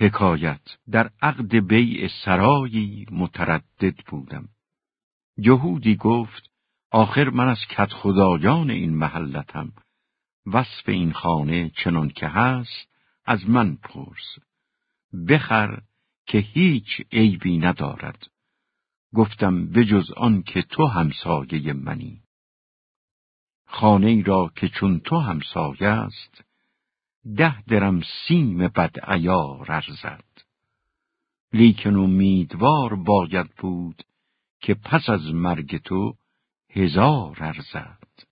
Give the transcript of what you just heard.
حکایت. در عقد بیع سرایی متردد بودم. یهودی گفت آخر من از کت خدایان این محلتم. وصف این خانه چنان که هست از من پرس. بخر که هیچ عیبی ندارد. گفتم بجز آن که تو همسایه منی. خانه ای را که چون تو همسایه است ده درم سیم بد عیار ارزد. لیکن امیدوار باید بود که پس از مرگ تو هزار ارزد.